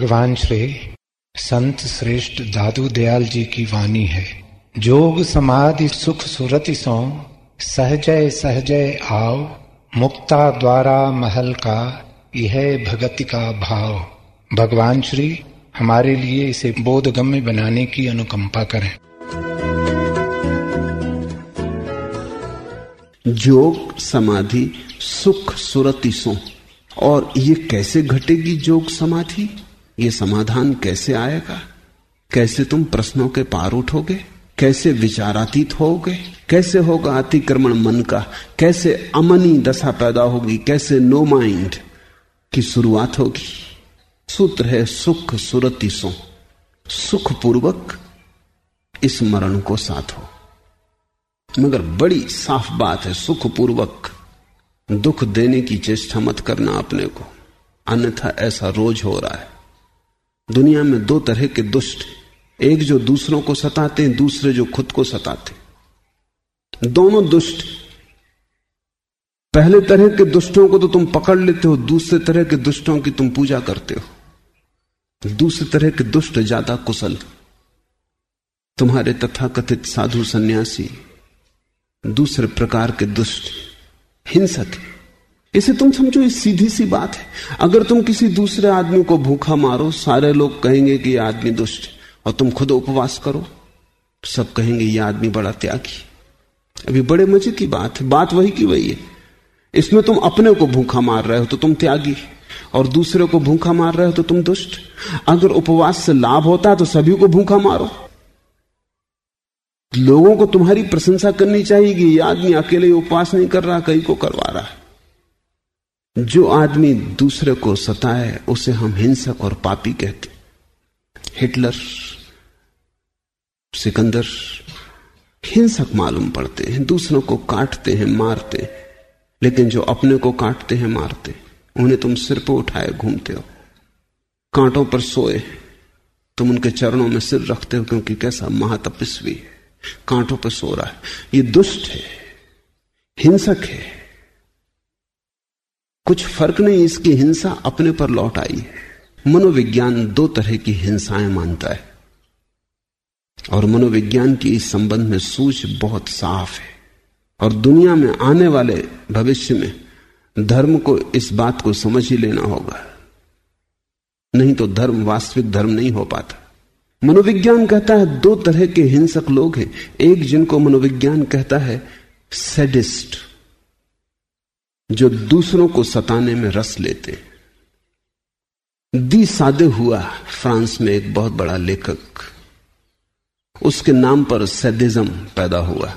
भगवान श्री संत श्रेष्ठ दादू दयाल जी की वाणी है। जोग समाधि सुख सुरति सो, सहजय सहजय आओ, मुक्ता द्वारा महल का, यह भगति का भाव। भगवान श्री, हमारे लिए इसे बोधगम्य बनाने की अनुकंपा करें। जोग समाधि सुख सुरति सो, और ये कैसे घटेगी जोग समाधि? ये समाधान कैसे आएगा? कैसे तुम प्रश्नों के पार उठोगे? कैसे विचारातीत होगे? कैसे होगा अतिक्रमण मन का? कैसे अमनी दशा पैदा होगी? कैसे नो माइंड की शुरुआत होगी? सूत्र है सुख सुरति सो। सुख पूर्वक स्मरण को साथ हो मगर बड़ी साफ़ बात है सुख पूर्वक दुख देने की चेष्टा मत करना अपने को। अन्यथा ऐसा रोज हो रहा है। दुनिया में दो तरह के दुष्ट एक जो दूसरों को सताते हैं, दूसरे जो खुद को सताते दोनों दुष्ट पहले तरह के दुष्टों को तो तुम पकड़ लेते हो, दूसरे तरह के दुष्टों की तुम पूजा करते हो। दूसरे तरह के दुष्ट ज़्यादा कुशल तुम्हारे तथाकथित साधु सन्यासी, दूसरे प्रकार के दुष्ट, हिंसक इसे तुम समझो इस सीधी सी बात है। अगर तुम किसी दूसरे आदमी को भूखा मारो, सारे लोग कहेंगे कि यह आदमी दुष्ट और तुम खुद उपवास करो सब कहेंगे यह आदमी बड़ा त्यागी अभी बड़े मज़े की बात है, बात वही की वही है। इसमें तुम अपने को भूखा मार रहे हो तो तुम त्यागी और दूसरे को भूखा मार रहे हो तो तुम दुष्ट अगर उपवास से लाभ होता है तो सभी को भूखा मारो। लोगों को तुम्हारी प्रशंसा करनी चाहिए कि आदमी अकेले उपवास नहीं कर रहा, कई को करवा रहा है। जो आदमी दूसरे को सताए, उसे हम हिंसक और पापी कहते हिटलर, सिकंदर, हिंसक मालूम पड़ते हैं, दूसरों को काटते हैं, मारते हैं। लेकिन जो अपने को काटते हैं, मारते उन्हें तुम सिर पर उठाए घूमते हो। कांटों पर सोए तुम उनके चरणों में सिर रखते हो, क्योंकि कैसा महातपस्वी है। कांटों पर सो रहा है। ये दुष्ट है। हिंसक है। कुछ फ़र्क नहीं, इसकी हिंसा अपने पर लौट आई। मनोविज्ञान दो तरह की हिंसाएँ मानता है। और मनोविज्ञान की इस संबंध में सूझ बहुत साफ़ है। और दुनिया में आने वाले भविष्य में धर्म को इस बात को समझ ही लेना होगा। नहीं तो धर्म, वास्तविक धर्म नहीं हो पाता। मनोविज्ञान कहता है दो तरह के हिंसक लोग हैं। एक जिनको मनोविज्ञान कहता है सेडिस्ट जो दूसरों को सताने में रस लेते दी सादे हुआ फ्रांस में एक बहुत बड़ा लेखक, उसके नाम पर सैदिज्म पैदा हुआ,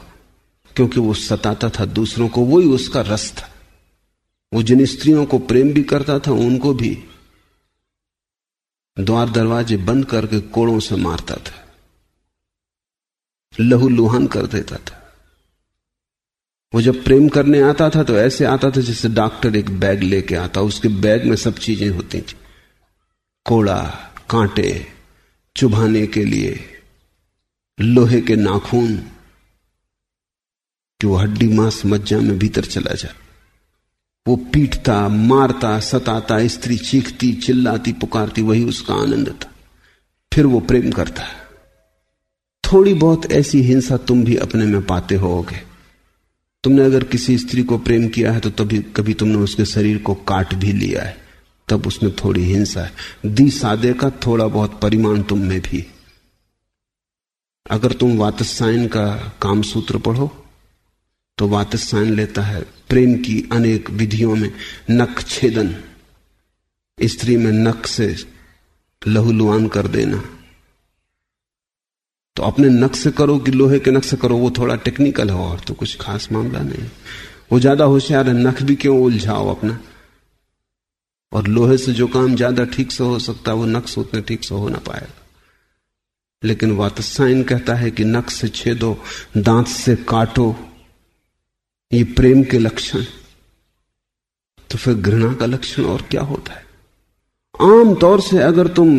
क्योंकि वो सताता था दूसरों को, वही उसका रस था। वो जिन स्त्रियों को प्रेम भी करता था, उनको भी द्वार दरवाजे बंद करके कोड़ों से मारता था, लहू लुहान कर देता था। वो जब प्रेम करने आता था तो ऐसे आता था जैसे डॉक्टर एक बैग लेके आता, उसके बैग में सब चीज़ें होती थी। कोड़ा, कांटे, चुभाने के लिए, लोहे के नाखून वो हड्डी मांस मज्जा में भीतर चला जाए। वो पीटता, मारता, सताता, स्त्री चीखती, चिल्लाती, पुकारती, वही उसका आनंद था। फिर वो प्रेम करता थोड़ी बहुत ऐसी हिंसा तुम भी अपने में पाते होगे। तुमने अगर किसी स्त्री को प्रेम किया है तो तभी, कभी तुमने उसके शरीर को काट भी लिया है। तब उसमें थोड़ी हिंसा है। दी सादे का थोड़ा बहुत परिमाण तुम में भी। अगर तुम वातसायन का काम सूत्र पढ़ो तो वातसायन लेता है प्रेम की अनेक विधियों में नख छेदन। स्त्री में नख से लहूलुआन कर देना। तो अपने से करो कि लोहे के नक्श करो, वो थोड़ा टेक्निकल हो और तो कुछ खास मामला नहीं। वो ज़्यादा होशियार है, नख भी क्यों उलझाओ अपना? और लोहे से जो काम ज़्यादा ठीक से हो सकता है, वो से उतने ठीक से हो ना पाएगा लेकिन वातसाइन कहता है कि नक्श से छेदो, दांत से काटो, ये प्रेम के लक्षण। तो फिर घृणा का लक्षण और क्या होता है? आम तौर से अगर तुम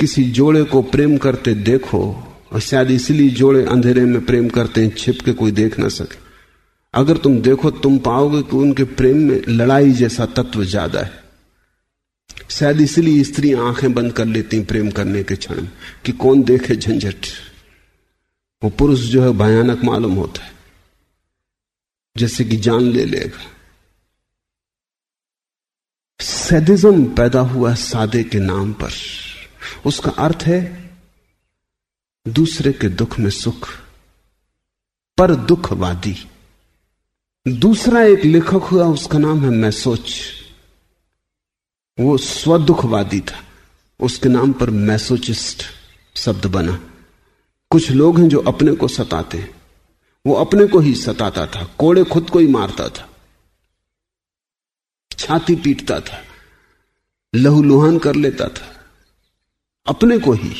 किसी जोड़े को प्रेम करते देखो और शायद इसलिए जोड़े अंधेरे में प्रेम करते हैं छिप के कोई देख ना सके। अगर तुम देखो, तुम पाओगे कि उनके प्रेम में लड़ाई जैसा तत्व ज़्यादा है। शायद इसलिए स्त्री आँखें बंद कर लेती प्रेम करने के क्षण कि कौन देखे झंझट। वो पुरुष जो है, भयानक मालूम होता है। जैसे कि जान ले लेगा। सैदिज्म पैदा हुआ सादे के नाम पर। उसका अर्थ है दूसरे के दुख में सुख, पर दुखवादी। दूसरा एक लेखक हुआ, उसका नाम है मैसोच। वो स्वदुखवादी था। उसके नाम पर मैसोचिस्ट शब्द बना। कुछ लोग हैं जो अपने को सताते हैं। वो अपने को ही सताता था। कोड़े खुद को ही मारता था। छाती पीटता था। लहूलुहान कर लेता था। अपने को ही।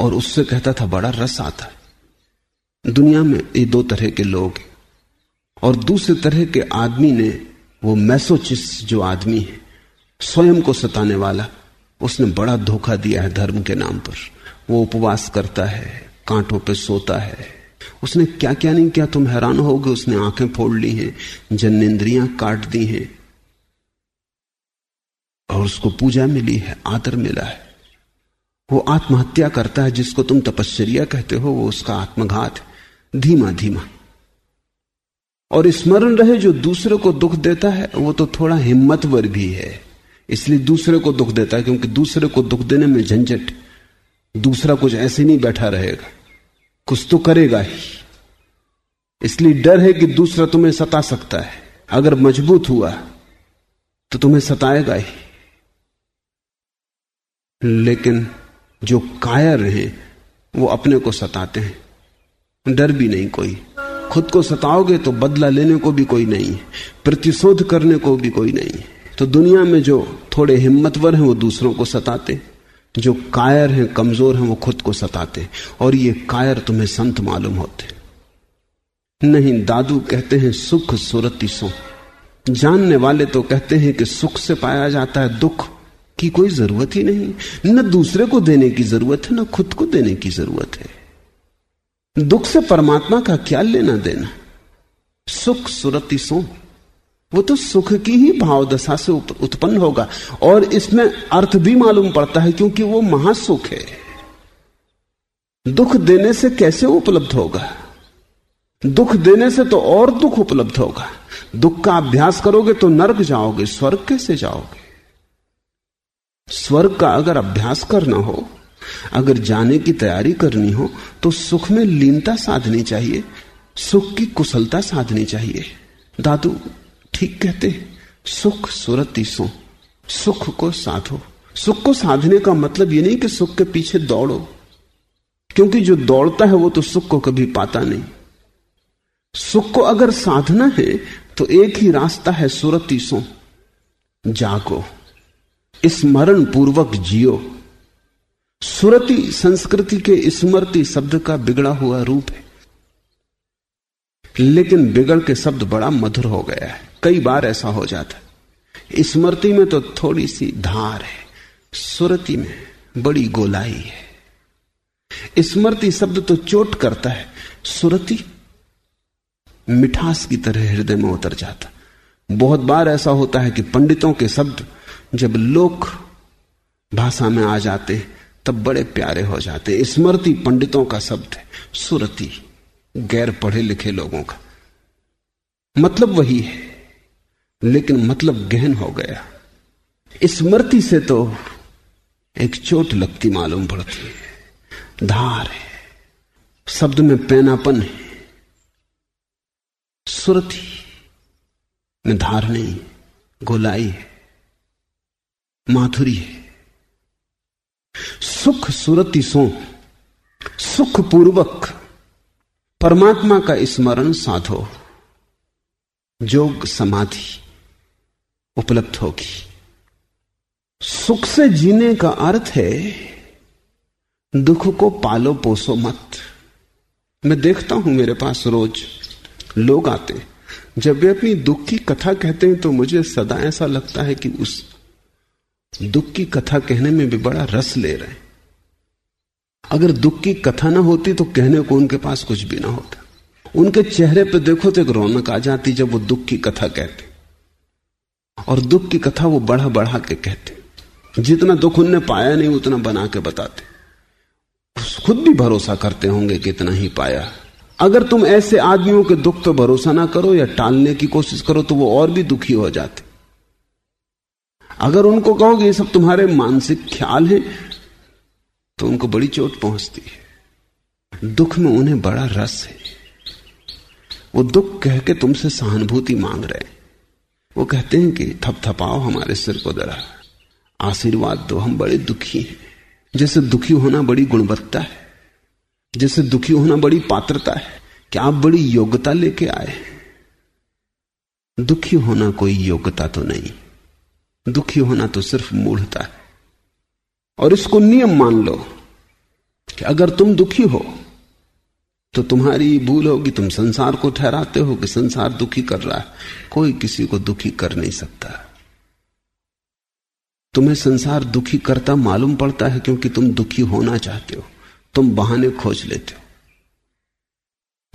और उससे कहता था, बड़ा रस आता है। दुनिया में ये दो तरह के लोग हैं। और दूसरे तरह के आदमी ने वो मैसोचिस जो आदमी है, स्वयं को सताने वाला, उसने बड़ा धोखा दिया है धर्म के नाम पर। वो उपवास करता है, कांटों पे सोता है। उसने क्या क्या नहीं किया, तुम हैरान होगे उसने आँखें फोड़ ली हैं जन्नेन्द्रियाँ काट दी हैं। और उसको पूजा मिली है, आदर मिला है। वो आत्महत्या करता है जिसको तुम तपश्चर्या कहते हो, वो उसका आत्मघात धीमा धीमा। और स्मरण रहे जो दूसरे को दुख देता है, वो तो थोड़ा हिम्मतवर भी है। इसलिए दूसरे को दुख देता है, क्योंकि दूसरे को दुख देने में झंझट। दूसरा कुछ ऐसे नहीं बैठा रहेगा। कुछ तो करेगा ही। इसलिए डर है कि दूसरा तुम्हें सता सकता है। अगर मज़बूत हुआ तो तुम्हें सताएगा ही। लेकिन जो कायर हैं वो अपने को सताते हैं। डर भी नहीं कोई। खुद को सताओगे तो बदला लेने को भी कोई नहीं। है प्रतिशोध करने को भी कोई नहीं। है तो दुनिया में जो थोड़े हिम्मतवर हैं, वो दूसरों को सताते जो कायर हैं, कमज़ोर हैं, वो खुद को सताते और ये कायर तुम्हें संत मालूम होते नहीं, दादू कहते हैं, सुख सुरती सो। जानने वाले तो कहते हैं कि सुख से पाया जाता है दुख। की कोई ज़रूरत ही नहीं। न दूसरे को देने की ज़रूरत है, न खुद को देने की ज़रूरत है। दुख से परमात्मा का क्या लेना देना? सुख, सुरति सो। वो तो सुख की ही भाव दशा से उत्पन्न होगा। और इसमें अर्थ भी मालूम पड़ता है, क्योंकि वो महासुख है। दुख देने से कैसे उपलब्ध होगा? दुख देने से तो और दुख उपलब्ध होगा। दुख का अभ्यास करोगे तो नरक जाओगे, स्वर्ग कैसे जाओगे? स्वर्ग का अगर अभ्यास करना हो, अगर जाने की तैयारी करनी हो तो सुख में लीनता साधनी चाहिए, सुख की कुशलता साधनी चाहिए। दादू, ठीक कहते, सुख सुरति सो, सुख को साधो। सुख को साधने का मतलब ये नहीं कि सुख के पीछे दौड़ो, क्योंकि जो दौड़ता है वो तो सुख को कभी पाता नहीं। सुख को अगर साधना है तो एक ही रास्ता है सुरति सो, जागो। स्मरण पूर्वक जियो। सुरति संस्कृति के स्मृति शब्द का बिगड़ा हुआ रूप है। लेकिन बिगड़ के शब्द बड़ा मधुर हो गया है। कई बार ऐसा हो जाता है। स्मृति में तो थोड़ी सी धार है। सुरति में बड़ी गोलाई है। स्मृति शब्द तो चोट करता है। सुरति मिठास की तरह हृदय में उतर जाता। बहुत बार ऐसा होता है कि पंडितों के शब्द जब लोक भाषा में आ जाते, तब बड़े प्यारे हो जाते। स्मृति पंडितों का शब्द है, सुरति, गैर पढ़े लिखे लोगों का। मतलब वही है, लेकिन मतलब गहन हो गया। स्मृति से तो एक चोट लगती मालूम पड़ती है। धार है, शब्द में पैनापन है। सुरति में धार नहीं, गोलाई है। माधुरी है। सुख सुरति सो सुख पूर्वक परमात्मा का स्मरण साधो। जोग समाधि उपलब्ध होगी। सुख से जीने का अर्थ है, दुख को पालो पोसो मत। मैं देखता हूँ मेरे पास रोज लोग आते जब वे अपनी दुख की कथा कहते हैं तो मुझे सदा ऐसा लगता है कि उस दुख की कथा कहने में भी बड़ा रस ले रहे हैं। अगर दुख की कथा ना होती तो कहने को उनके पास कुछ भी ना होता। उनके चेहरे पर देखो तो एक रौनक आ जाती जब वो दुख की कथा कहते। और दुख की कथा वो बढ़ा बढ़ा के कहते। जितना दुख उनने पाया नहीं, उतना बना के बताते। खुद भी भरोसा करते होंगे कि इतना ही पाया। अगर तुम ऐसे आदमियों के दुख पर भरोसा ना करो या टालने की कोशिश करो तो वो और भी दुखी हो जाते। अगर उनको कहोगे, ये सब तुम्हारे मानसिक ख्याल हैं तो उनको बड़ी चोट पहुँचती है। दुख में उन्हें बड़ा रस है। वो दुख कह के तुमसे सहानुभूति मांग रहे वो कहते हैं कि थपथपाओ हमारे सिर को दरा आशीर्वाद दो, हम बड़े दुखी हैं। जैसे दुखी होना बड़ी गुणवत्ता है। जैसे दुखी होना बड़ी पात्रता है। कि आप बड़ी योग्यता लेके आए दुखी होना कोई योग्यता तो नहीं। दुखी होना तो सिर्फ़ मूढ़ता है। और इसको नियम मान लो कि अगर तुम दुखी हो तो तुम्हारी भूल होगी, तुम संसार को ठहराते हो कि संसार दुखी कर रहा है। कोई किसी को दुखी कर नहीं सकता। तुम्हें संसार दुखी करता मालूम पड़ता है क्योंकि तुम दुखी होना चाहते हो, तुम बहाने खोज लेते हो।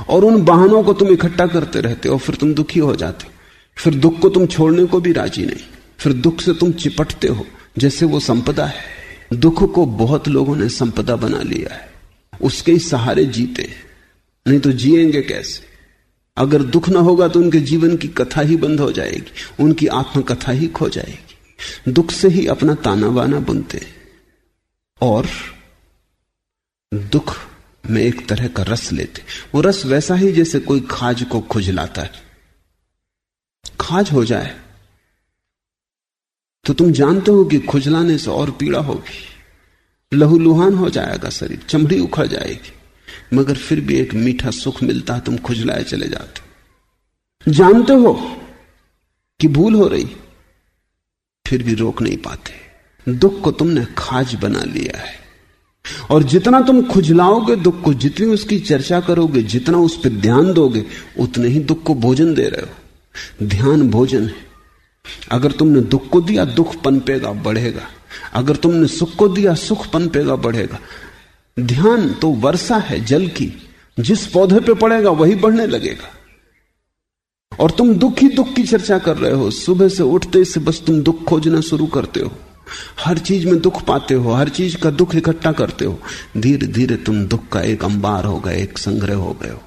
और उन बहानों को तुम इकट्ठा करते रहते हो, फिर तुम दुखी हो जाते हो। फिर दुख को तुम छोड़ने को भी राज़ी नहीं। फिर दुख से तुम चिपटते हो, जैसे वो संपदा है। दुख को बहुत लोगों ने संपदा बना लिया है। उसके ही सहारे जीते नहीं तो जिएँगे कैसे? अगर दुख ना होगा तो उनके जीवन की कथा ही बंद हो जाएगी, उनकी आत्मकथा ही खो जाएगी। दुख से ही अपना ताना बाना बुनते और दुख में एक तरह का रस लेते वो रस वैसा ही जैसे कोई खाज को खुजलाता है। खाज हो जाए तो तुम जानते हो कि खुजलाने से और पीड़ा होगी। लहूलुहान हो जाएगा शरीर, चमड़ी उखड़ जाएगी। मगर फिर भी एक मीठा सुख मिलता है, तुम खुजलाए चले जाते जानते हो कि भूल हो रही, फिर भी रोक नहीं पाते। दुख को तुमने खाज बना लिया है। और जितना तुम खुजलाओगे, दुख को जितनी उसकी चर्चा करोगे, जितना उस पर ध्यान दोगे, उतने ही दुख को भोजन दे रहे हो। ध्यान भोजन है। अगर तुमने दुख को दिया, दुख पनपेगा बढ़ेगा। अगर तुमने सुख को दिया, सुख पनपेगा बढ़ेगा। ध्यान तो वर्षा है जल की। जिस पौधे पे पड़ेगा, वही बढ़ने लगेगा। और तुम दुख ही दुख की चर्चा कर रहे हो। सुबह से उठते से बस तुम दुख खोजना शुरू करते हो। हर चीज़ में दुख पाते हो, हर चीज़ का दुख इकट्ठा करते हो। धीरे धीरे तुम दुख का एक अंबार हो गए, एक संग्रह हो गए हो।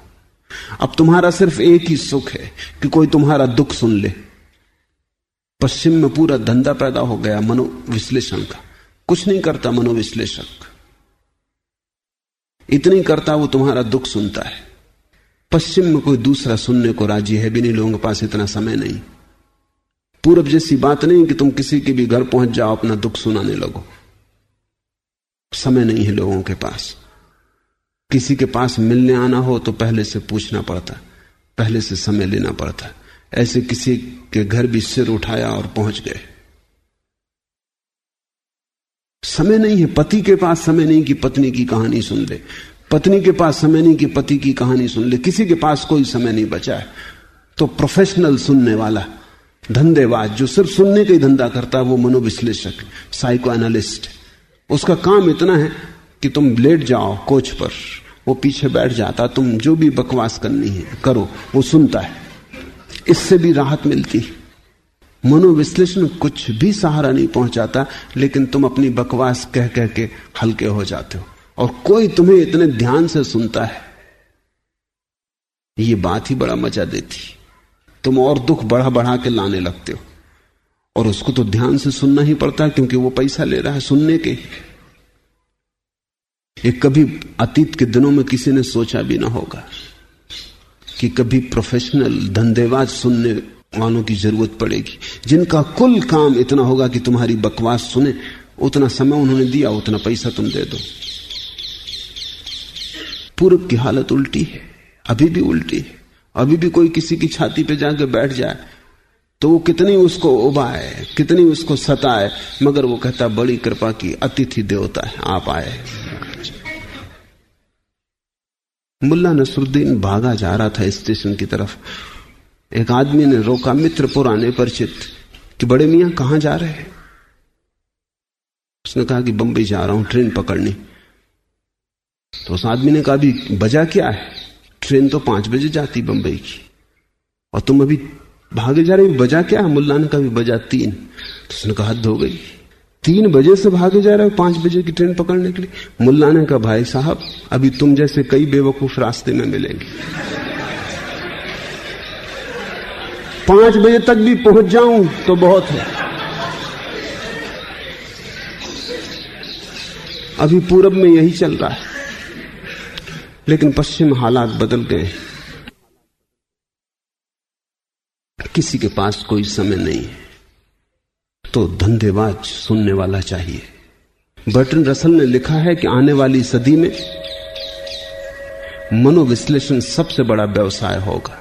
अब तुम्हारा सिर्फ़ एक ही सुख है कि कोई तुम्हारा दुख सुन ले। पश्चिम में पूरा धंधा पैदा हो गया मनोविश्लेषण का। कुछ नहीं करता मनोविश्लेषक इतनी करता वो तुम्हारा दुख सुनता है। पश्चिम में कोई दूसरा सुनने को राज़ी है भी नहीं, लोगों के पास इतना समय नहीं। पूरब जैसी बात नहीं कि तुम किसी के भी घर पहुँच जाओ, अपना दुख सुनाने लगो। समय नहीं है लोगों के पास। किसी के पास मिलने आना हो तो पहले से पूछना पड़ता, पहले से समय लेना पड़ता। ऐसे किसी के घर भी सिर उठाया और पहुँच गए। समय नहीं है, पति के पास समय नहीं कि पत्नी की कहानी सुन ले। पत्नी के पास समय नहीं कि पति की कहानी सुन ले। किसी के पास कोई समय नहीं बचा है। तो प्रोफेशनल सुनने वाला, धंधेबाज, जो सिर्फ़ सुनने का ही धंधा करता है, वो मनोविश्लेषक साइको एनालिस्ट उसका काम इतना है कि तुम लेट जाओ कोच पर। वो पीछे बैठ जाता, तुम जो भी बकवास करनी है, करो, वो सुनता है। इससे भी राहत मिलती। मनोविश्लेषण कुछ भी सहारा नहीं पहुंचाता, लेकिन तुम अपनी बकवास कह कह के हल्के हो जाते हो। और कोई तुम्हें इतने ध्यान से सुनता है। ये बात ही बड़ा मज़ा देती। तुम और दुख बढ़ा बढ़ा के लाने लगते हो। और उसको तो ध्यान से सुनना ही पड़ता है, क्योंकि वो पैसा ले रहा है सुनने के। एक कभी अतीत के दिनों में किसी ने सोचा भी ना होगा। कि कभी प्रोफेशनल धंधेबाज सुनने वालों की ज़रूरत पड़ेगी। जिनका कुल काम इतना होगा कि तुम्हारी बकवास सुने, उतना समय उन्होंने दिया, उतना पैसा तुम दे दो। पूर्व की हालत उल्टी है, अभी भी उल्टी है। अभी भी कोई किसी की छाती पे जाके बैठ जाए तो वो कितनी उसको उबाए, कितनी उसको सताए, मगर वो कहता, बड़ी कृपा की अतिथि देवता है, आप आए मुल्ला नसरुद्दीन भागा जा रहा था स्टेशन की तरफ़। एक आदमी ने रोका मित्र पुराने परिचित कि बड़े मियाँ कहाँ जा रहे हैं? उसने कहा कि बंबई जा रहा हूँ ट्रेन पकड़नी। तो उस आदमी ने कहा, अभी बजा क्या है? ट्रेन तो पाँच बजे जाती बंबई की। और तुम अभी भागे जा रहे हो? बजा क्या है? मुल्ला ने कहा बजा तीन। तो उसने कहा, हद हो गई। तीन बजे से भागे जा रहे हो पाँच बजे की ट्रेन पकड़ने के लिए। मुल्ला ने कहा भाई साहब, अभी तुम जैसे कई बेवकूफ़ रास्ते में मिलेंगे। पाँच बजे तक भी पहुँच जाऊँ तो बहुत है। अभी पूरब में यही चल रहा है। लेकिन पश्चिम हालात बदल गए। किसी के पास कोई समय नहीं है। तो धंधेबाज सुनने वाला चाहिए। बर्टन रसल ने लिखा है कि आने वाली सदी में मनोविश्लेषण सबसे बड़ा व्यवसाय होगा।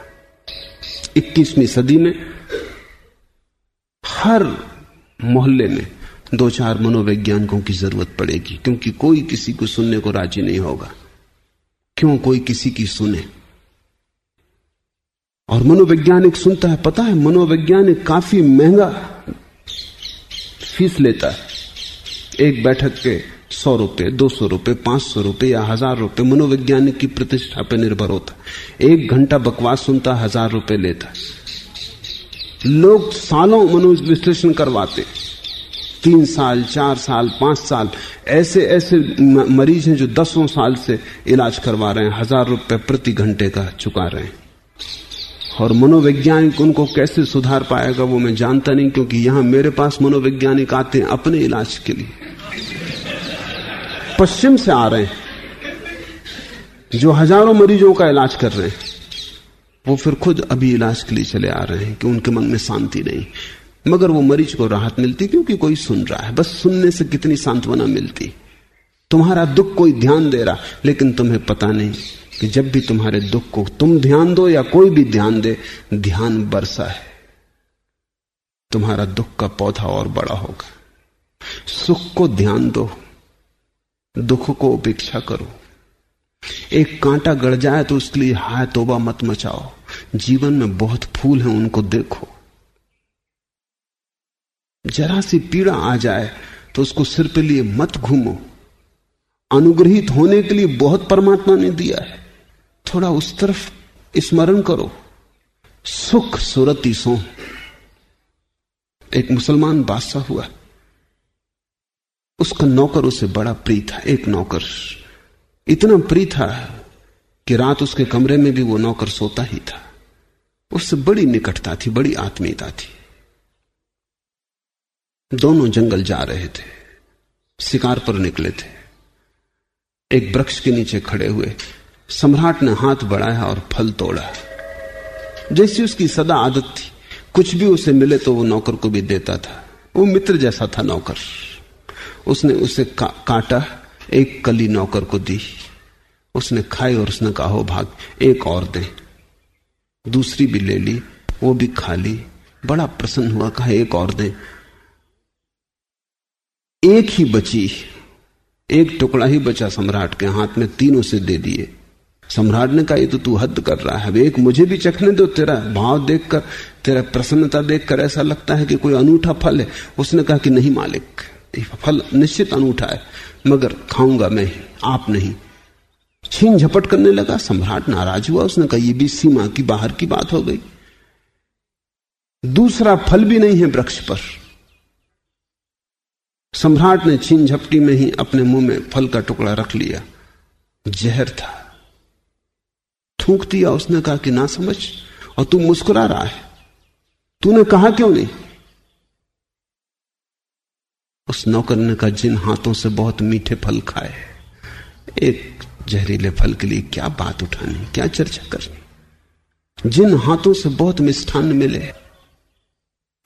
21वीं सदी में हर मोहल्ले में दो चार मनोवैज्ञानिकों की ज़रूरत पड़ेगी, क्योंकि कोई किसी को सुनने को राज़ी नहीं होगा। क्यों कोई किसी की सुने? और मनोवैज्ञानिक सुनता है, पता है मनोवैज्ञानिक काफ़ी महँगा फ़ीस लेता है। एक बैठक के सौ रुपए दो सौ रुपए पाँच सौ रुपए या हज़ार रुपए मनोवैज्ञानिक की प्रतिष्ठा पर निर्भर होता एक घंटा बकवास सुनता, हज़ार रुपए लेता लोग सालों मनोविश्लेषण करवाते। तीन साल, चार साल, पाँच साल, ऐसे ऐसे मरीज़ हैं जो दसों साल से इलाज करवा रहे हैं, हज़ार रुपए प्रति घंटे का चुका रहे हैं। और मनोवैज्ञानिक उनको कैसे सुधार पाएगा वो मैं जानता नहीं, क्योंकि यहाँ मेरे पास मनोवैज्ञानिक आते हैं अपने इलाज के लिए। पश्चिम से आ रहे हैं, जो हज़ारों मरीजों का इलाज कर रहे हैं, वो फिर खुद अभी इलाज के लिए चले आ रहे हैं कि उनके मन में शांति नहीं। मगर वो मरीज़ को राहत मिलती, क्योंकि कोई सुन रहा है, बस सुनने से कितनी सांत्वना मिलती। तुम्हारा दुख कोई ध्यान दे रहा, लेकिन तुम्हें पता नहीं। कि जब भी तुम्हारे दुख को तुम ध्यान दो या कोई भी ध्यान दे, ध्यान बरसा है। तुम्हारा दुख का पौधा और बड़ा होगा। सुख को ध्यान दो, दुख को उपेक्षा करो। एक कांटा गड़ जाए तो उसके लिए हाय तोबा मत मचाओ। जीवन में बहुत फूल हैं, उनको देखो। जरा सी पीड़ा आ जाए तो उसको सिर पे लिए मत घूमो। अनुग्रहित होने के लिए बहुत परमात्मा ने दिया है। थोड़ा उस तरफ़ स्मरण करो। सुख सुरती सो एक मुसलमान बादशाह हुआ। उसका नौकर उसे बड़ा प्रिय था एक नौकर। इतना प्रिय था कि रात उसके कमरे में भी वो नौकर सोता ही था। उससे बड़ी निकटता थी, बड़ी आत्मीयता थी। दोनों जंगल जा रहे थे, शिकार पर निकले थे। एक वृक्ष के नीचे खड़े हुए। सम्राट ने हाथ बढ़ाया और फल तोड़ा। जैसी उसकी सदा आदत थी कुछ भी उसे मिले तो वो नौकर को भी देता था। वो मित्र जैसा था नौकर। उसने उसे का, काटा एक कली नौकर को दी। उसने खाई और उसने कहा हो भाग एक और दे। दूसरी भी ले ली वो भी खा ली। बड़ा प्रसन्न हुआ कहा एक और दे। एक ही बची एक टुकड़ा ही बचा सम्राट के हाथ में तीनों से दे दिए। सम्राट ने कहा, ये तो तू हद कर रहा है। अब एक मुझे भी चखने दो, तेरा भाव देखकर, तेरा प्रसन्नता देखकर ऐसा लगता है कि कोई अनूठा फल है। उसने कहा कि नहीं मालिक फल निश्चित अनूठा है, मगर खाऊँगा मैं आप नहीं। छीन झपट करने लगा, सम्राट नाराज़ हुआ। उसने कहा यह भी सीमा की बाहर की बात हो गई। दूसरा फल भी नहीं है वृक्ष पर। सम्राट ने छीन झपटी में ही अपने मुँह में फल का टुकड़ा रख लिया। जहर था। थूक दिया उसने कहा कि ना समझ, और तू मुस्कुरा रहा है। तूने कहा क्यों नहीं? उस नौकर ने कहा, जिन हाथों से बहुत मीठे फल खाए, एक जहरीले फल के लिए क्या बात उठानी, क्या चर्चा करनी? जिन हाथों से बहुत मिष्ठान मिले,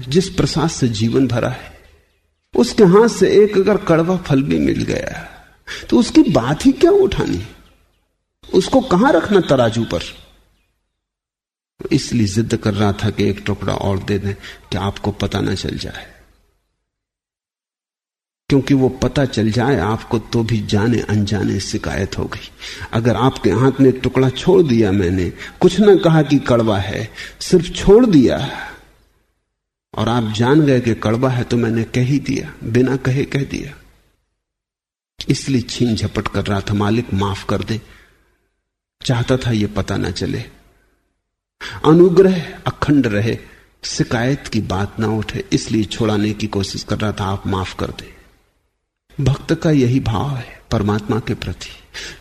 जिस प्रसाद से जीवन भरा है, उसके हाथ से एक अगर कड़वा फल भी मिल गया तो उसकी बात ही क्या उठानी? उसको कहाँ रखना तराजू पर? इसलिए जिद कर रहा था कि एक टुकड़ा और दे दें कि आपको पता ना चल जाए। क्योंकि वो पता चल जाए, आपको तो भी जाने अनजाने शिकायत हो गई। अगर आपके हाथ में टुकड़ा छोड़ दिया मैंने, कुछ ना कहा कि कड़वा है, सिर्फ़ छोड़ दिया। और आप जान गए कि कड़वा है तो मैंने कह ही दिया, बिना कहे कह दिया। इसलिए छीन झपट कर रहा था, मालिक, माफ़ कर दे। चाहता था यह पता ना चले। अनुग्रह अखंड रहे, शिकायत की बात ना उठे, इसलिए छोड़ाने की कोशिश कर रहा था, आप माफ़ कर दे। भक्त का यही भाव है, परमात्मा के प्रति,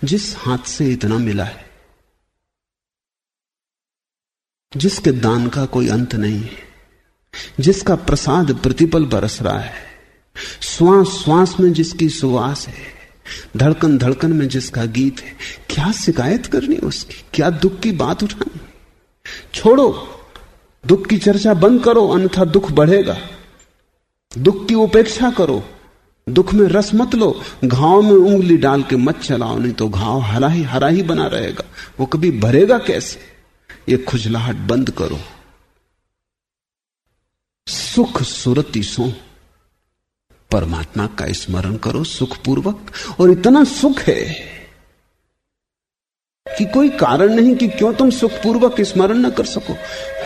जिस हाथ से इतना मिला है। जिसके दान का कोई अंत नहीं है, जिसका प्रसाद प्रतिपल बरस रहा है श्वास श्वास में जिसकी सुवास है धड़कन धड़कन में जिसका गीत है। क्या शिकायत करनी उसकी? क्या दुख की बात उठानी? छोड़ो। दुख की चर्चा बंद करो, अन्यथा दुख बढ़ेगा। दुख की उपेक्षा करो। दुख में रस मत लो। घाव में उंगली डाल के मत चलाओ, नहीं तो घाव हरा ही हरा ही बना रहेगा। वो कभी भरेगा कैसे? ये खुजलाहट बंद करो। सुख सुरती सो। परमात्मा का स्मरण करो सुखपूर्वक। और इतना सुख है कि कोई कारण नहीं कि क्यों तुम सुखपूर्वक स्मरण न कर सको।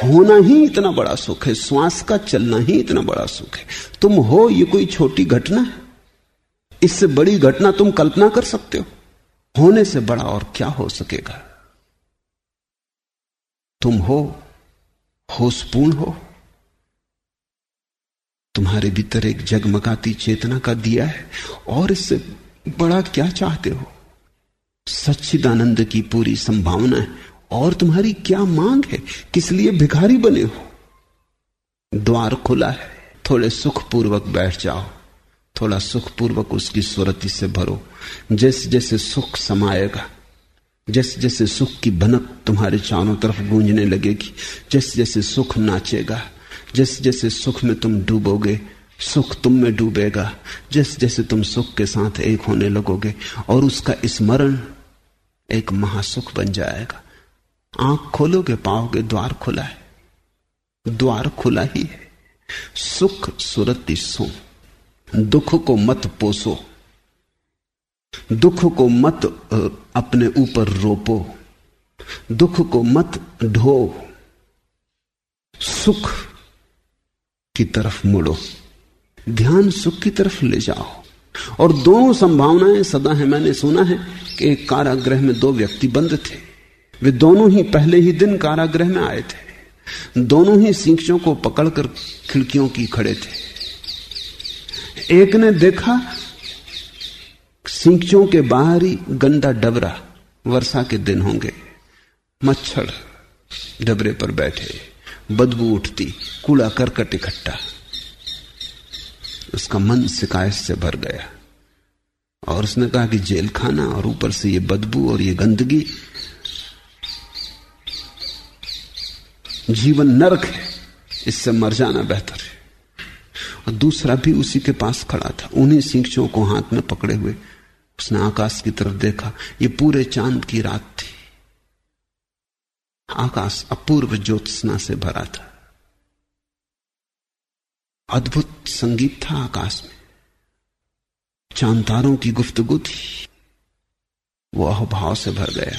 होना ही इतना बड़ा सुख है, श्वास का चलना ही इतना बड़ा सुख है। तुम हो, ये कोई छोटी घटना है। इससे बड़ी घटना तुम कल्पना कर सकते हो। होने से बड़ा और क्या हो सकेगा? तुम हो, होशपूर्ण हो। तुम्हारे भीतर एक जगमगाती चेतना का दिया है, और इससे बड़ा क्या चाहते हो? सच्चिदानंद की पूरी संभावना है, और तुम्हारी क्या मांग है? किस लिए भिखारी बने हो? द्वार खुला है, थोड़े सुखपूर्वक बैठ जाओ, थोड़ा सुखपूर्वक उसकी सुरति से भरो। जैसे जैसे सुख समाएगा जैसे जैसे सुख की भनक तुम्हारे चारों तरफ़ गूंजने लगेगी जैसे जैसे सुख नाचेगा जैसे जैसे सुख में तुम डूबोगे, सुख तुम में डूबेगा। जैसे जैसे तुम सुख के साथ एक होने लगोगे और उसका स्मरण एक महासुख बन जाएगा। आँख खोलोगे, पाओगे, द्वार खुला है। द्वार खुला ही है। सुख सुरति सो। दुख को मत पोसो। दुख को मत अपने ऊपर रोपो। दुख को मत ढो। सुख की तरफ़ मुड़ो। ध्यान सुख की तरफ़ ले जाओ। और दोनों संभावनाएँ सदा है, मैंने सुना है कि एक कारागृह में दो व्यक्ति बंद थे। वे दोनों ही पहले ही दिन कारागृह में आए थे। दोनों ही सिंचों को पकड़कर खिड़कियों की खड़े थे। एक ने देखा सींचों के बाहर ही गंदा डबरा वर्षा के दिन होंगे। मच्छर डबरे पर बैठे। बदबू उठती, कूड़ा करकट इकट्ठा। उसका मन शिकायत से भर गया। और उसने कहा कि जेल खाना और ऊपर से ये बदबू और ये गंदगी, जीवन नरक है। इससे मर जाना बेहतर है। और दूसरा भी उसी के पास खड़ा था। उन्हीं सिंचों को हाथ में पकड़े हुए उसने आकाश की तरफ़ देखा। ये पूरे चाँद की रात थी। आकाश अपूर्व ज्योत्सना से भरा था। अद्भुत संगीत था आकाश में। चांतारों की गुफ्तगु थी। वो अहभाव से भर गया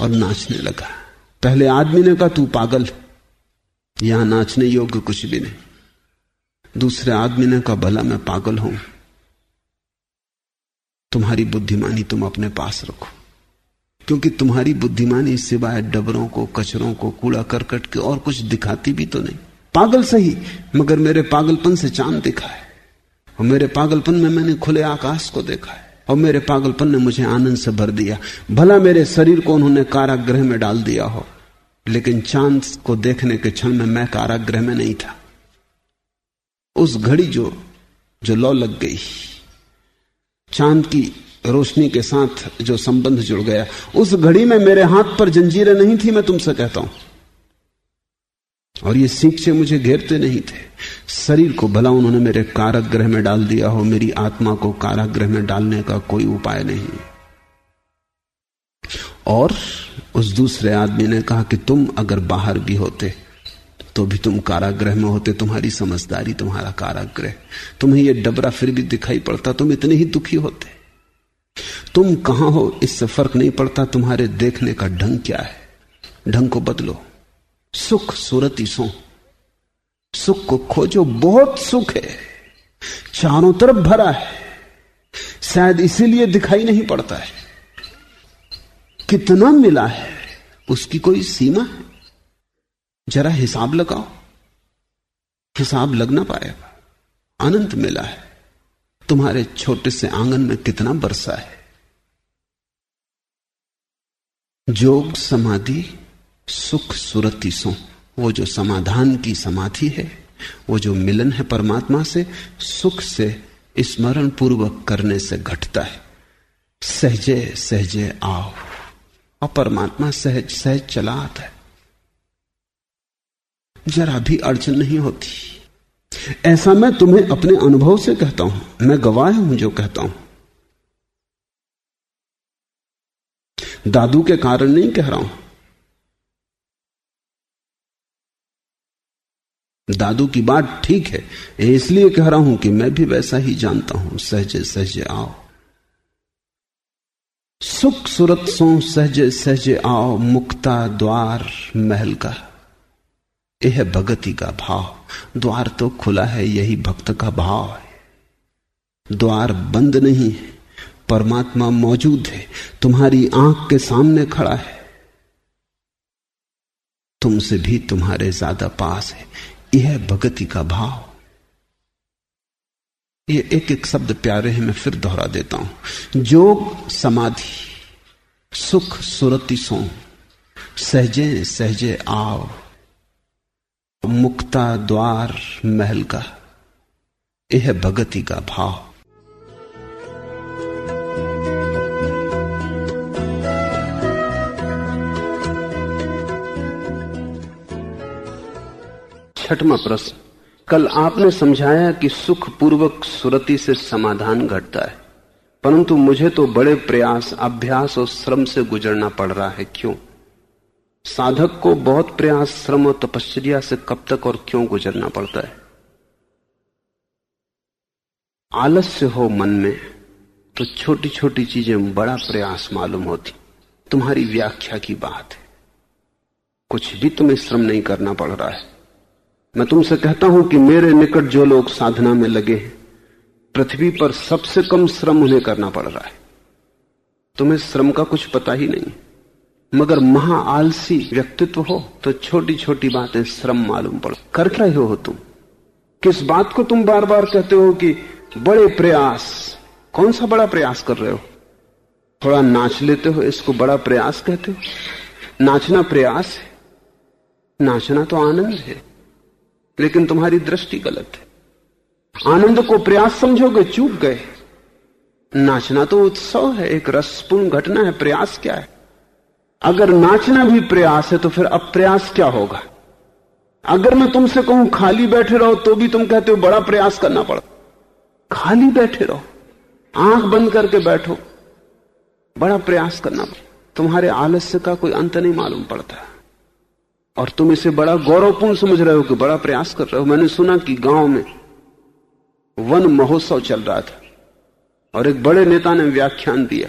और नाचने लगा। पहले आदमी ने कहा, तू पागल यहाँ नाचने योग्य कुछ भी नहीं। दूसरे आदमी ने कहा, भला मैं पागल हूँ। तुम्हारी बुद्धिमानी तुम अपने पास रखो। क्योंकि तुम्हारी बुद्धिमानी सिवाय डबरों को, कचरों को, कूड़ा करकट के और कुछ दिखाती भी तो नहीं। पागल सही, मगर मेरे पागलपन से चाँद दिखा है। और मेरे पागलपन में मैंने खुले आकाश को देखा है। और मेरे पागलपन ने मुझे आनंद से भर दिया। भला मेरे शरीर को उन्होंने कारागृह में डाल दिया हो। लेकिन चाँद को देखने के क्षण में मैं कारागृह में नहीं था। उस घड़ी जो जो लौ लग गई। चाँद की रोशनी के साथ जो संबंध जुड़ गया। उस घड़ी में मेरे हाथ पर जंजीरें नहीं थी, मैं तुमसे कहता हूँ। और ये सीख मुझे घेरते नहीं थे। शरीर को भला उन्होंने मेरे कारागृह में डाल दिया हो, मेरी आत्मा को कारागृह में डालने का कोई उपाय नहीं। और उस दूसरे आदमी ने कहा कि तुम अगर बाहर भी होते तो भी तुम कारागृह में होते, तुम्हारी समझदारी, तुम्हारा कारागृह। तुम्हें यह डबरा फिर भी दिखाई पड़ता, तुम इतने ही दुखी होते। तुम कहाँ हो? इससे फ़र्क नहीं पड़ता, तुम्हारे देखने का ढंग क्या है? ढंग को बदलो। सुख सूरती सो। सुख को खोजो, बहुत सुख है। चारों तरफ़ भरा है। शायद इसीलिए दिखाई नहीं पड़ता है। कितना मिला है, उसकी कोई सीमा है? जरा हिसाब लगाओ। हिसाब लग ना पाएगा। अनंत मिला है। तुम्हारे छोटे से आँगन में कितना बरसा है। जोग, समाधि, सुख, सुरति सो वो जो समाधान की समाधि है, वो जो मिलन है परमात्मा से, सुख से स्मरण पूर्वक करने से घटता है। सहजे सहजे आओ। और परमात्मा सहज सहज चला आता है। जरा भी अड़चन नहीं होती। ऐसा मैं तुम्हें अपने अनुभव से कहता हूँ। मैं गवाह हूँ जो कहता हूँ। दादू के कारण नहीं कह रहा हूँ। दादू की बात ठीक है, इसलिए कह रहा हूँ कि मैं भी वैसा ही जानता हूँ। सहजे सहजे आओ। सुख सुरत सो, सहजे सहजे आओ। मुक्ता द्वार महल का, यह भगति का भाव। द्वार तो खुला है, यही भक्त का भाव है। द्वार बंद नहीं है। परमात्मा मौजूद है। तुम्हारी आँख के सामने खड़ा है। तुमसे भी तुम्हारे ज़्यादा पास है। यह भगति का भाव। ये एक एक शब्द प्यारे हैं, मैं फिर दोहरा देता हूँ। जोग, समाधि, सुख, सुरति सो सहजे सहजे आओ। मुक्ता, द्वार, महल का। यह भगति का भाव। छठवा प्रश्न। कल आपने समझाया कि सुख पूर्वक सुरति से समाधान घटता है। परंतु मुझे तो बड़े प्रयास, अभ्यास और श्रम से गुजरना पड़ रहा है। क्यों? साधक को बहुत प्रयास, श्रम और तपस्या से कब तक और क्यों गुजरना पड़ता है? आलस्य हो मन में तो छोटी छोटी चीज़ें बड़ा प्रयास मालूम होती। तुम्हारी व्याख्या की बात है। कुछ भी तुम्हें श्रम नहीं करना पड़ रहा है। मैं तुमसे कहता हूँ कि मेरे निकट जो लोग साधना में लगे हैं, पृथ्वी पर सबसे कम श्रम उन्हें करना पड़ रहा है। तुम्हें श्रम का कुछ पता ही नहीं। मगर महा आलसी व्यक्तित्व हो तो छोटी छोटी बातें श्रम मालूम पड़, कर रहे हो तुम। किस बात को तुम बार बार कहते हो कि बड़े प्रयास, कौन सा बड़ा प्रयास कर रहे हो? थोड़ा नाच लेते हो, इसको बड़ा प्रयास कहते हो? नाचना प्रयास है। नाचना तो आनंद है। लेकिन तुम्हारी दृष्टि गलत है। आनंद को प्रयास समझोगे, चूक गए। नाचना तो उत्सव है, एक रसपूर्ण घटना है, प्रयास क्या है? अगर नाचना भी प्रयास है तो फिर अब प्रयास क्या होगा? अगर मैं तुमसे कहूँ, खाली बैठे रहो तो भी तुम कहते हो, बड़ा प्रयास करना पड़ा। खाली बैठे रहो, आँख बंद करके बैठो, बड़ा प्रयास करना पड़ा। तुम्हारे आलस्य का कोई अंत नहीं मालूम पड़ता। और तुम इसे बड़ा गौरवपूर्ण समझ रहे हो कि बड़ा प्रयास कर रहे हो। मैंने सुना कि गाँव में वन महोत्सव चल रहा था और एक बड़े नेता ने व्याख्यान दिया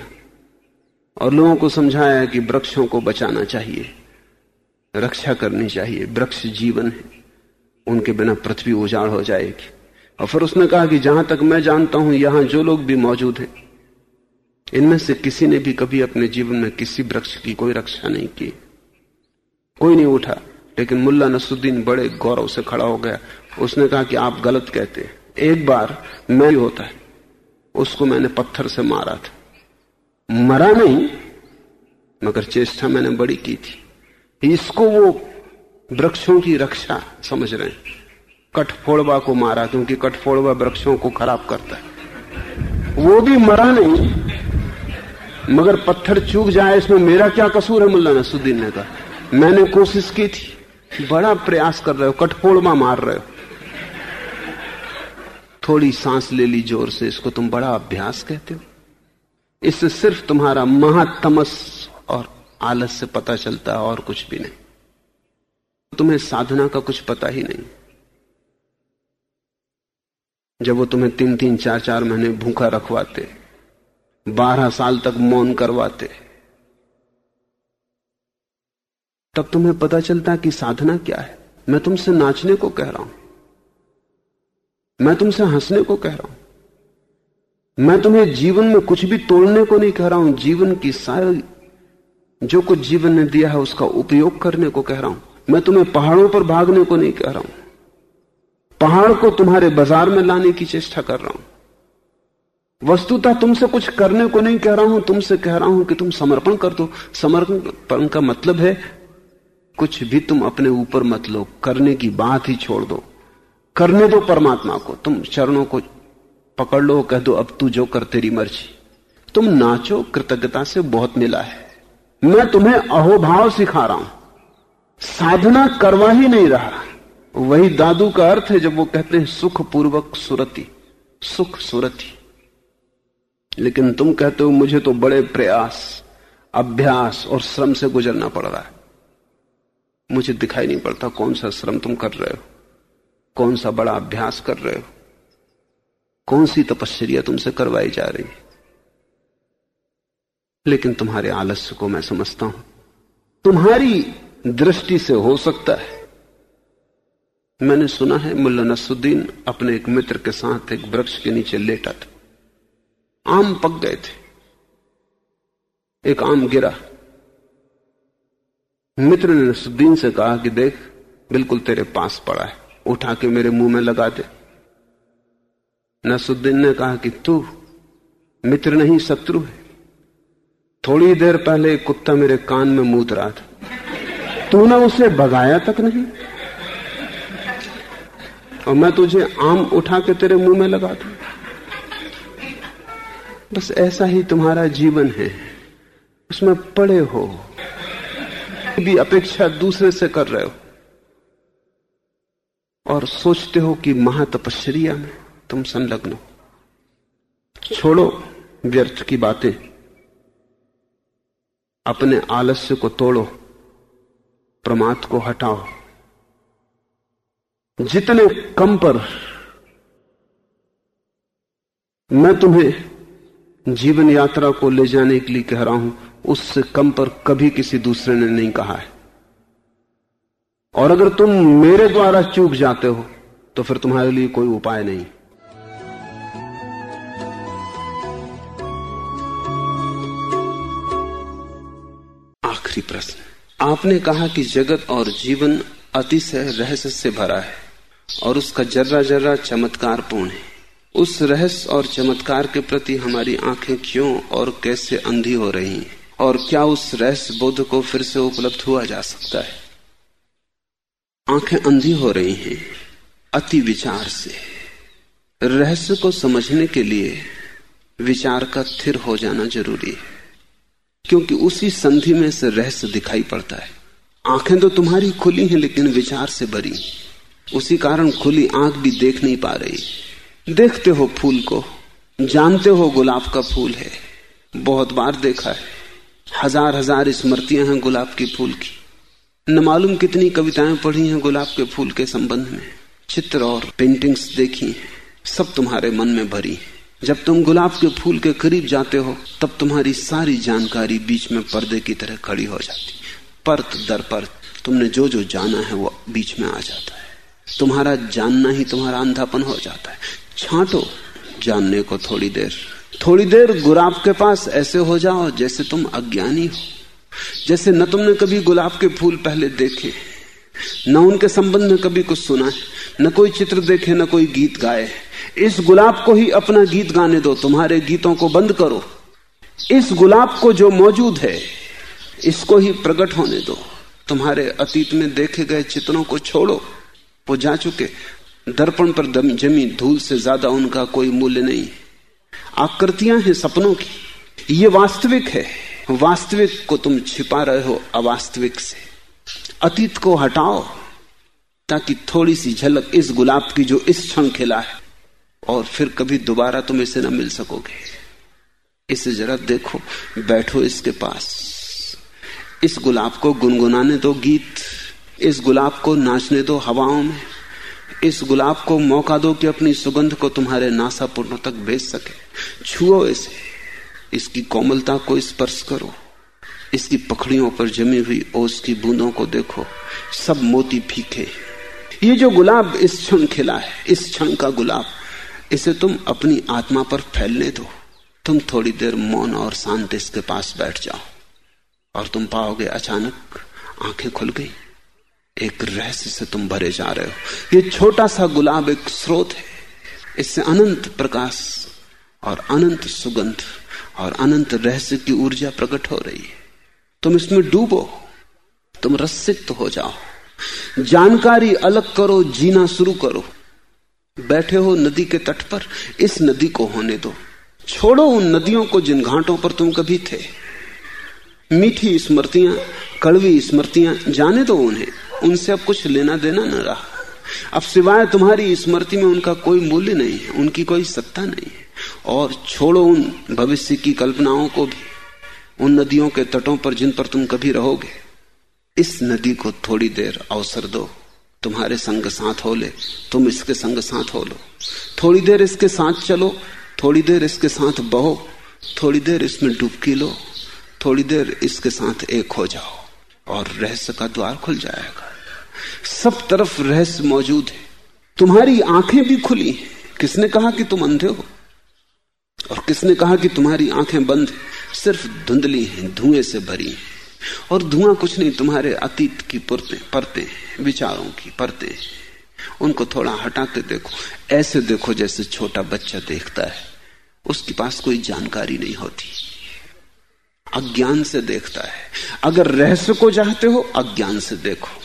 और लोगों को समझाया कि वृक्षों को बचाना चाहिए, रक्षा करनी चाहिए। वृक्ष जीवन है, उनके बिना पृथ्वी उजाड़ हो जाएगी। और फिर उसने कहा कि जहाँ तक मैं जानता हूँ, यहाँ जो लोग भी मौजूद हैं, इनमें से किसी ने भी कभी अपने जीवन में किसी वृक्ष की कोई रक्षा नहीं की। कोई नहीं उठा। लेकिन मुल्ला नसुद्दीन बड़े गौरव से खड़ा हो गया। उसने कहा कि आप गलत कहते हैं। एक बार मैं होता है। उसको मैंने पत्थर से मारा था। मरा नहीं, मगर चेष्टा मैंने बड़ी की थी। इसको वो वृक्षों की रक्षा समझ रहे हैं। कठफोड़वा को मारा, क्योंकि कठफोड़वा वृक्षों को खराब करता है। वो भी मरा नहीं, मगर पत्थर चूक जाए, इसमें मेरा क्या कसूर है? मुल्ला नसुद्दीन ने कहा। मैंने कोशिश की थी। बड़ा प्रयास कर रहे हो, कठफोड़मा मार रहे हो। थोड़ी सांस ले ली ज़ोर से, इसको तुम बड़ा अभ्यास कहते हो। इससे सिर्फ़ तुम्हारा महातमस और आलस से पता चलता है, और कुछ भी नहीं। तुम्हें साधना का कुछ पता ही नहीं। जब वो तुम्हें तीन तीन चार चार महीने भूखा रखवाते, बारह साल तक मौन करवाते तब तुम्हें पता चलता कि साधना क्या है। मैं तुमसे नाचने को कह रहा हूँ। मैं तुमसे हंसने को कह रहा हूँ। मैं तुम्हें जीवन में कुछ भी तोड़ने को नहीं कह रहा हूँ। जीवन की सारी, जो कुछ जीवन ने दिया है, उसका उपयोग करने को कह रहा हूँ। मैं तुम्हें पहाड़ों पर भागने को नहीं कह रहा हूँ। पहाड़ को तुम्हारे बाज़ार में लाने की चेष्टा कर रहा हूँ। वस्तुतः तुमसे कुछ करने को नहीं कह रहा हूँ। तुमसे कह रहा हूँ कि तुम समर्पण कर दो। समर्पण का मतलब है कुछ भी तुम अपने ऊपर मत लो। करने की बात ही छोड़ दो। करने दो परमात्मा को। तुम चरणों को पकड़ लो, कह दो, अब तू जो कर तेरी मर्ज़ी। तुम नाचो, कृतज्ञता से बहुत मिला है। मैं तुम्हें अहोभाव सिखा रहा हूँ। साधना करवा ही नहीं रहा। वही दादू का अर्थ है जब वो कहते हैं सुख पूर्वक सुरति, सुख सुरति। लेकिन तुम कहते हो, मुझे तो बड़े प्रयास, अभ्यास और श्रम से गुजरना पड़ रहा है। मुझे दिखाई नहीं पड़ता कौन सा श्रम तुम कर रहे हो, कौन सा बड़ा अभ्यास कर रहे हो, कौन सी तपस्या तुमसे करवाई जा रही है। लेकिन तुम्हारे आलस्य को मैं समझता हूँ। तुम्हारी दृष्टि से हो सकता है। मैंने सुना है मुल्ला नसुद्दीन अपने एक मित्र के साथ एक वृक्ष के नीचे लेटा था। आम पक गए थे। एक आम गिरा। मित्र ने नसुद्दीन से कहा कि देख, बिल्कुल तेरे पास पड़ा है, उठा के मेरे मुँह में लगा दे। नसुद्दीन ने कहा कि तू मित्र नहीं, शत्रु है। थोड़ी देर पहले एक कुत्ता मेरे कान में मूत रहा था। तूने उसे भगाया तक नहीं? और मैं तुझे आम उठा के तेरे मुँह में लगा दू। बस ऐसा ही तुम्हारा जीवन है। उसमें पड़े हो भी अपेक्षा दूसरे से कर रहे हो। और सोचते हो कि महातपस्या में तुम संलग्न हो। छोड़ो व्यर्थ की बातें। अपने आलस्य को तोड़ो, प्रमाद को हटाओ। जितने कम पर मैं तुम्हें जीवन यात्रा को ले जाने के लिए कह रहा हूँ उससे कम पर कभी किसी दूसरे ने नहीं कहा है। और अगर तुम मेरे द्वारा चूक जाते हो तो फिर तुम्हारे लिए कोई उपाय नहीं। आखिरी प्रश्न। आपने कहा कि जगत और जीवन अतिशय रहस्य से भरा है, और उसका जर्रा जर्रा चमत्कार पूर्ण है। उस रहस्य और चमत्कार के प्रति हमारी आँखें क्यों और कैसे अंधी हो रही हैं? और क्या उस रहस्य बोध को फिर से उपलब्ध हुआ जा सकता है? आँखें अंधी हो रही हैं, अति विचार से। रहस्य को समझने के लिए विचार का स्थिर हो जाना ज़रूरी है, क्योंकि उसी संधि में से रहस्य दिखाई पड़ता है। आँखें तो तुम्हारी खुली हैं, लेकिन विचार से भरी। उसी कारण खुली आँख भी देख नहीं पा रही। देखते हो फूल को, जानते हो गुलाब का फूल है, बहुत बार देखा है। हज़ार हज़ार स्मृतियाँ हैं गुलाब के फूल की। न मालूम कितनी कविताएँ पढ़ी हैं गुलाब के फूल के संबंध में। चित्र और पेंटिंग्स देखी सब तुम्हारे मन में भरी जब तुम गुलाब के फूल के करीब जाते हो, तब तुम्हारी सारी जानकारी बीच में पर्दे की तरह खड़ी हो जाती परत दर परत, तुमने जो जो जाना है वो बीच में आ जाता है। तुम्हारा जानना ही तुम्हारा अंधापन हो जाता है। छांटो, जानने को थोड़ी देर। थोड़ी देर गुलाब के पास ऐसे हो जाओ जैसे तुम अज्ञानी हो। जैसे न तुमने कभी गुलाब के फूल पहले देखे, न उनके संबंध में कभी कुछ सुना है, न कोई चित्र देखे, न कोई गीत गाए। इस गुलाब को ही अपना गीत गाने दो, तुम्हारे गीतों को बंद करो। इस गुलाब को जो मौजूद है, इसको ही प्रकट होने दो। तुम्हारे अतीत में देखे गए चित्रों को छोड़ो। वो जा चुके, दर्पण पर जमी धूल से ज़्यादा उनका कोई मूल्य नहीं। आकृतियाँ हैं सपनों की। ये वास्तविक है। वास्तविक को तुम छिपा रहे हो अवास्तविक से। अतीत को हटाओ, ताकि थोड़ी सी झलक इस गुलाब की जो इस क्षण खिला है, और फिर कभी दोबारा तुम इसे न मिल सकोगे। इसे जरा देखो, बैठो इसके पास। इस गुलाब को गुनगुनाने दो गीत, इस गुलाब को नाचने दो हवाओं में। इस गुलाब को मौका दो कि अपनी सुगंध को तुम्हारे नासापुर्णों तक भेज सके। छुओ इसे। इसकी कोमलता को स्पर्श करो। इसकी पखड़ियों पर जमी हुई ओस की बूंदों को देखो। सब मोती फीके। ये जो गुलाब इस क्षण खिला है, इस क्षण का गुलाब, इसे तुम अपनी आत्मा पर फैलने दो। तुम थोड़ी देर मौन और शांति इसके पास बैठ जाओ। और तुम पाओगे अचानक आँखें खुल गई। एक रहस्य से तुम भरे जा रहे हो। ये छोटा सा गुलाब एक स्रोत है। इससे अनंत प्रकाश और अनंत सुगंध और अनंत रहस्य की ऊर्जा प्रकट हो रही है। तुम इसमें डूबो। तुम रसिक हो जाओ। जानकारी अलग करो, जीना शुरू करो। बैठे हो नदी के तट पर, इस नदी को होने दो। छोड़ो उन नदियों को जिन घाटों पर तुम कभी थे। मीठी स्मृतियाँ, कड़वी स्मृतियाँ, जाने दो उन्हें। उनसे अब कुछ लेना देना न रहा। अब सिवाय तुम्हारी स्मृति में उनका कोई मूल्य नहीं है, उनकी कोई सत्ता नहीं है। और छोड़ो उन भविष्य की कल्पनाओं को भी। उन नदियों के तटों पर जिन पर तुम कभी रहोगे, इस नदी को थोड़ी देर अवसर दो। तुम्हारे संग साथ हो ले, तुम इसके संग साथ हो लो। थोड़ी देर इसके साथ चलो, थोड़ी देर इसके साथ बहो, थोड़ी देर इसमें डुबकी लो, थोड़ी देर इसके साथ एक हो जाओ, और रहस्य का द्वार खुल जाएगा। सब तरफ़ रहस्य मौजूद है। तुम्हारी आँखें भी खुली किसने कहा कि तुम अंधे हो? और किसने कहा कि तुम्हारी आँखें बंद सिर्फ़ धुंधली हैं, धुएँ से भरी और धुआँ कुछ नहीं, तुम्हारे अतीत की पुरते, परते विचारों की परते उनको थोड़ा हटा के देखो, ऐसे देखो जैसे छोटा बच्चा देखता है। उसके पास कोई जानकारी नहीं होती। अज्ञान से देखता है। अगर रहस्य को चाहते हो, अज्ञान से देखो।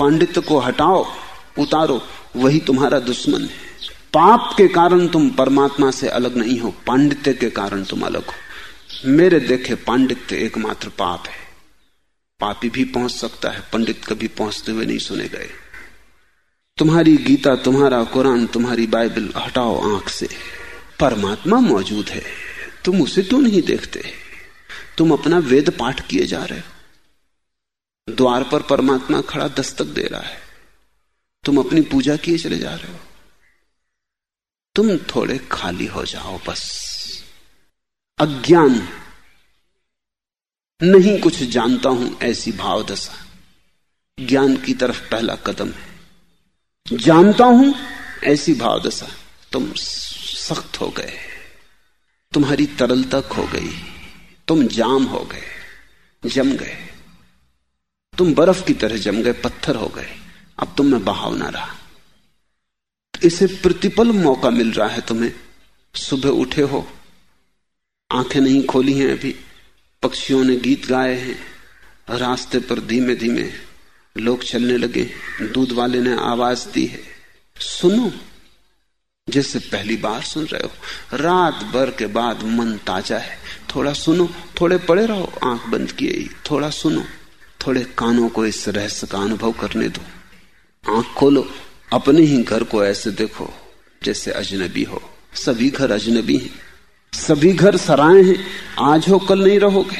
पांडित्य को हटाओ, उतारो, वही तुम्हारा दुश्मन है। पाप के कारण तुम परमात्मा से अलग नहीं हो, पांडित्य के कारण तुम अलग हो। मेरे देखे पांडित्य एकमात्र पाप है। पापी भी पहुँच सकता है, पंडित कभी पहुँचते हुए नहीं सुने गए। तुम्हारी गीता, तुम्हारा कुरान, तुम्हारी बाइबल, हटाओ आँख से। परमात्मा मौजूद है, तुम उसे क्यों नहीं देखते? तुम अपना वेद पाठ किए जा रहे हो। द्वार पर परमात्मा खड़ा दस्तक दे रहा है। तुम अपनी पूजा किए चले जा रहे हो। तुम थोड़े खाली हो जाओ बस। अज्ञान नहीं कुछ जानता हूँ ऐसी भाव दशा। ज्ञान की तरफ़ पहला कदम है। जानता हूँ ऐसी भाव दशा। तुम सख्त हो गए। तुम्हारी तरलता खो गई। तुम जाम हो गए। जम गए। तुम बर्फ़ की तरह जम गए, पत्थर हो गए। अब तुम में बहाव ना रहा। इसे प्रतिपल मौका मिल रहा है तुम्हें। सुबह उठे हो। आँखें नहीं खोली हैं अभी। पक्षियों ने गीत गाए हैं। रास्ते पर धीमे धीमे लोग चलने लगे। दूध वाले ने आवाज़ दी है। सुनो, जैसे पहली बार सुन रहे हो। रात भर के बाद मन ताज़ा है। थोड़ा सुनो, थोड़े पड़े रहो, आँख बंद किए थोड़ा सुनो। थोड़े कानों को इस रहस्य का अनुभव करने दो। आँख खोलो, अपने ही घर को ऐसे देखो, जैसे अजनबी हो। सभी घर अजनबी हैं। सभी घर सराय हैं। आज हो, कल नहीं रहोगे।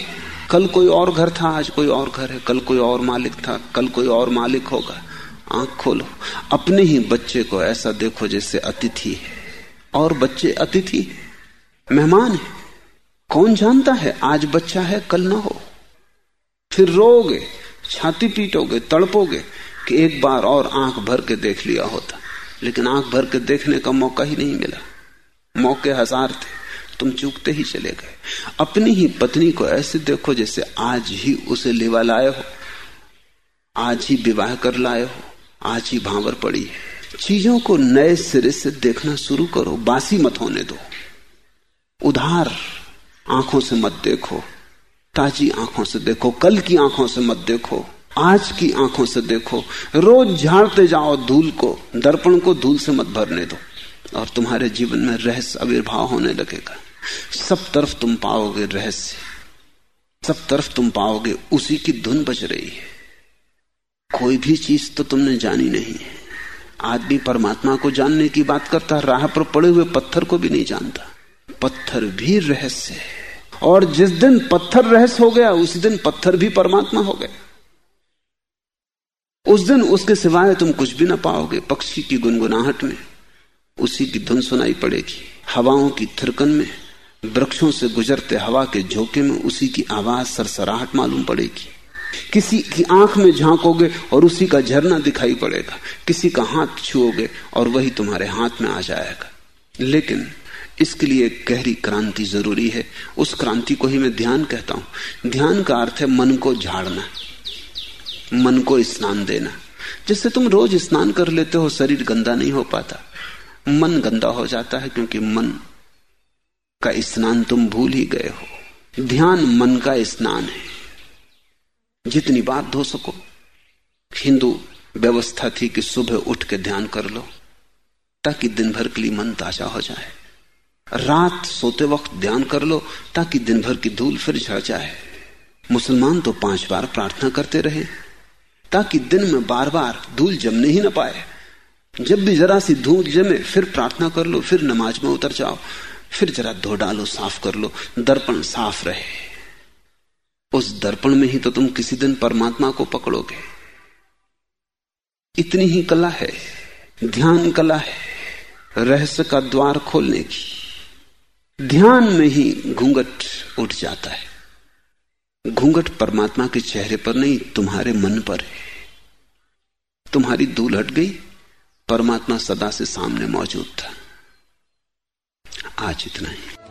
कल कोई और घर था, आज कोई और घर है। कल कोई और मालिक था, कल कोई और मालिक होगा। आँख खोलो, अपने ही बच्चे को ऐसा देखो जैसे अतिथि है। और बच्चे अतिथि, मेहमान है। कौन जानता है आज बच्चा है, कल ना हो? फिर रोगे छाती पीटोगे, तड़पोगे कि एक बार और आँख भर के देख लिया होता। लेकिन आँख भर के देखने का मौका ही नहीं मिला। मौके हज़ार थे, तुम चूकते ही चले गए। अपनी ही पत्नी को ऐसे देखो जैसे आज ही उसे लेवा लाए हो। आज ही विवाह कर लाए हो। आज ही भावर पड़ी है। चीज़ों को नए सिरे से देखना शुरू करो, बासी मत होने दो। उधार आँखों से मत देखो। ताजी आँखों से देखो, कल की आँखों से मत देखो, आज की आँखों से देखो, रोज झाड़ते जाओ धूल को, दर्पण को धूल से मत भरने दो, और तुम्हारे जीवन में रहस्य आविर्भाव होने लगेगा। सब तरफ़ तुम पाओगे रहस्य, सब तरफ़ तुम पाओगे उसी की धुन बज रही है। कोई भी चीज़ तो तुमने जानी नहीं है। आदमी परमात्मा को जानने की बात करता, राह पर पड़े हुए पत्थर को भी नहीं जानता। पत्थर भी रहस्य है। और जिस दिन पत्थर रहस्य हो गया, उस दिन पत्थर भी परमात्मा हो गए। उस दिन उसके सिवाय तुम कुछ भी ना पाओगे। पक्षी की गुनगुनाहट में, उसी की धुन सुनाई पड़ेगी। हवाओं की थिरकन में, वृक्षों से गुजरते हवा के झोंके में, उसी की आवाज़ सरसराहट मालूम पड़ेगी। किसी की आँख में झांकोगे और उसी का झरना दिखाई पड़ेगा। किसी का हाथ छुओगे और वही तुम्हारे हाथ में आ जाएगा। लेकिन इसके लिए एक गहरी क्रांति ज़रूरी है। उस क्रांति को ही मैं ध्यान कहता हूँ। ध्यान का अर्थ है मन को झाड़ना, मन को स्नान देना। जिससे तुम रोज स्नान कर लेते हो, शरीर गंदा नहीं हो पाता। मन गंदा हो जाता है क्योंकि मन का स्नान तुम भूल ही गए हो। ध्यान मन का स्नान है। जितनी बार धो सको। हिंदू व्यवस्था थी कि सुबह उठ के ध्यान कर लो, ताकि दिन भर के लिए मन ताज़ा हो जाए। रात सोते वक्त ध्यान कर लो, ताकि दिन भर की धूल फिर झड़ जाए मुसलमान तो पाँच बार प्रार्थना करते रहे, ताकि दिन में बार बार धूल जमने ही ना पाए। जब भी जरा सी धूल जमे, फिर प्रार्थना कर लो, फिर नमाज़ में उतर जाओ, फिर जरा धो डालो, साफ़ कर लो, दर्पण साफ़ रहे। उस दर्पण में ही तो तुम किसी दिन परमात्मा को पकड़ोगे। इतनी ही कला है, ध्यान कला है, रहस्य का द्वार खोलने की। ध्यान में ही घूंघट उठ जाता है। घूंघट परमात्मा के चेहरे पर नहीं, तुम्हारे मन पर है। तुम्हारी धूल हट गई, परमात्मा सदा से सामने मौजूद था। आज इतना ही।